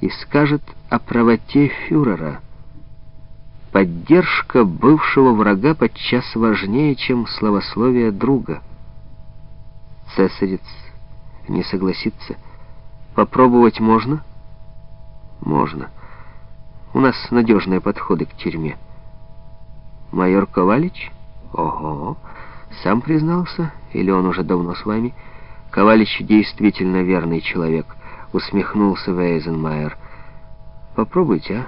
и скажет о правоте фюрера. Поддержка бывшего врага подчас важнее, чем словословие друга. Цесарец не согласится. Попробовать можно? Можно. У нас надежные подходы к тюрьме. Майор Ковалич? Ого, сам признался? Или он уже давно с вами? Ковалич действительно верный человек, усмехнулся Вейзенмайер. Попробуйте, а?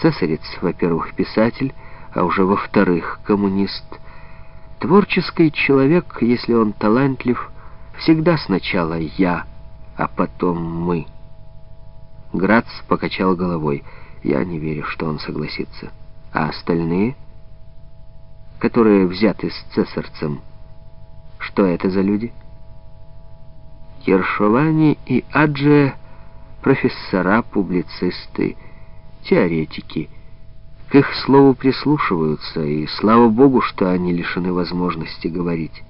Цесарец, во-первых, писатель, а уже во-вторых, коммунист. Творческий человек, если он талантлив, всегда сначала «я», а потом «мы». Грац покачал головой. Я не верю, что он согласится. А остальные, которые взяты с цесарцем, что это за люди? Ершовани и Адже — профессора, публицисты, теоретики. К их слову прислушиваются, и слава богу, что они лишены возможности говорить.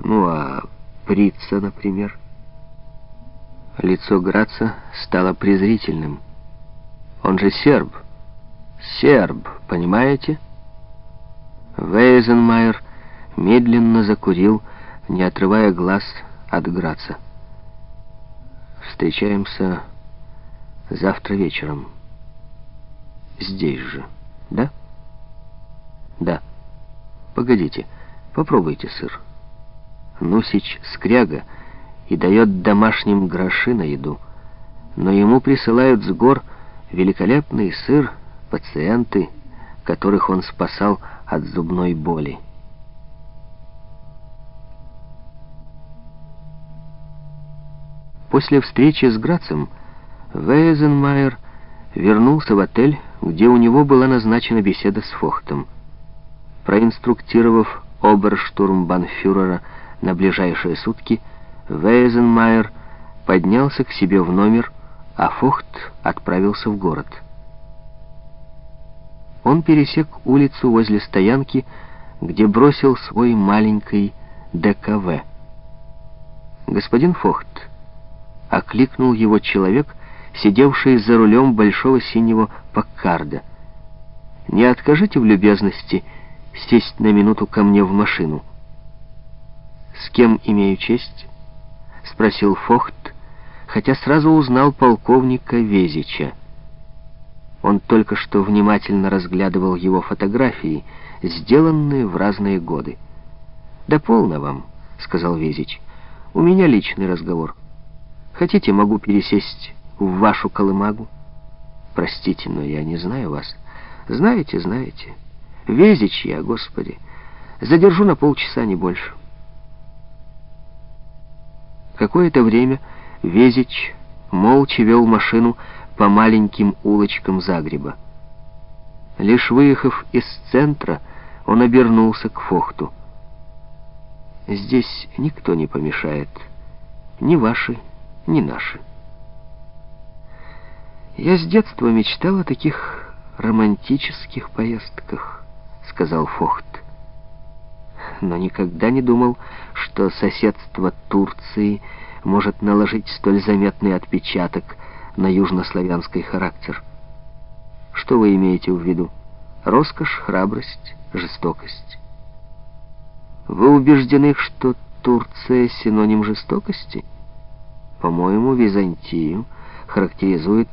Ну а Прица, например? Лицо Граца стало презрительным. Он же серб. Серб, понимаете? Вейзенмайер медленно закурил, не отрывая глаз от Граца. Встречаемся завтра вечером. Здесь же, да? Да. Погодите, попробуйте сыр. Нусич скряга и дает домашним гроши на еду, но ему присылают с гор великолепный сыр пациенты, которых он спасал от зубной боли. После встречи с Грацем Вейзенмайер вернулся в отель, где у него была назначена беседа с Фохтом. Проинструктировав оберштурмбанфюрера на ближайшие сутки, Вейзенмайер поднялся к себе в номер, а Фохт отправился в город. Он пересек улицу возле стоянки, где бросил свой маленький ДКВ. «Господин Фохт», — окликнул его человек, сидевший за рулем большого синего Паккарда. «Не откажите в любезности сесть на минуту ко мне в машину». «С кем имею честь?» — спросил Фохт, хотя сразу узнал полковника Везича. Он только что внимательно разглядывал его фотографии, сделанные в разные годы. «Да полно вам», — сказал Везич. «У меня личный разговор. Хотите, могу пересесть в вашу колымагу? Простите, но я не знаю вас. Знаете, знаете. Везич я, Господи. Задержу на полчаса, не больше. Какое-то время Везич молча вел машину по маленьким улочкам Загреба. Лишь выехав из центра, он обернулся к Фохту. «Здесь никто не помешает. Ни ваши, ни наши». «Я с детства мечтал о таких романтических поездках», — сказал Фохт. «Но никогда не думал, что соседство Турции может наложить столь заметный отпечаток на южнославянский характер. Что вы имеете в виду? Роскошь, храбрость, жестокость? Вы убеждены, что Турция синоним жестокости? По-моему, Византию характеризует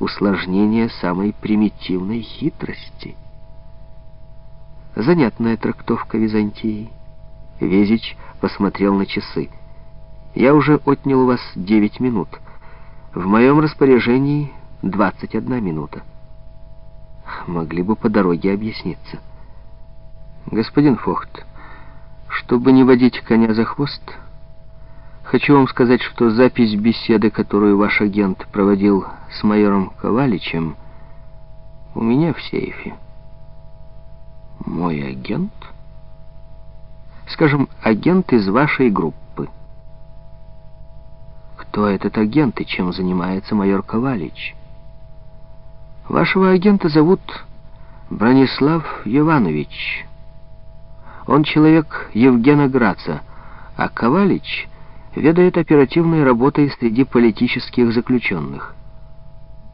усложнение самой примитивной хитрости. Занятная трактовка Византии. Везич посмотрел на часы. «Я уже отнял у вас девять минут. В моем распоряжении 21 минута. Могли бы по дороге объясниться. Господин Фохт, чтобы не водить коня за хвост, хочу вам сказать, что запись беседы, которую ваш агент проводил с майором Коваличем, у меня в сейфе. Мой агент? Скажем, агент из вашей группы. Кто этот агент и чем занимается майор Ковалич? Вашего агента зовут Бронислав Иванович. Он человек Евгена Граца, а Ковалич — ведает оперативной работой среди политических заключенных.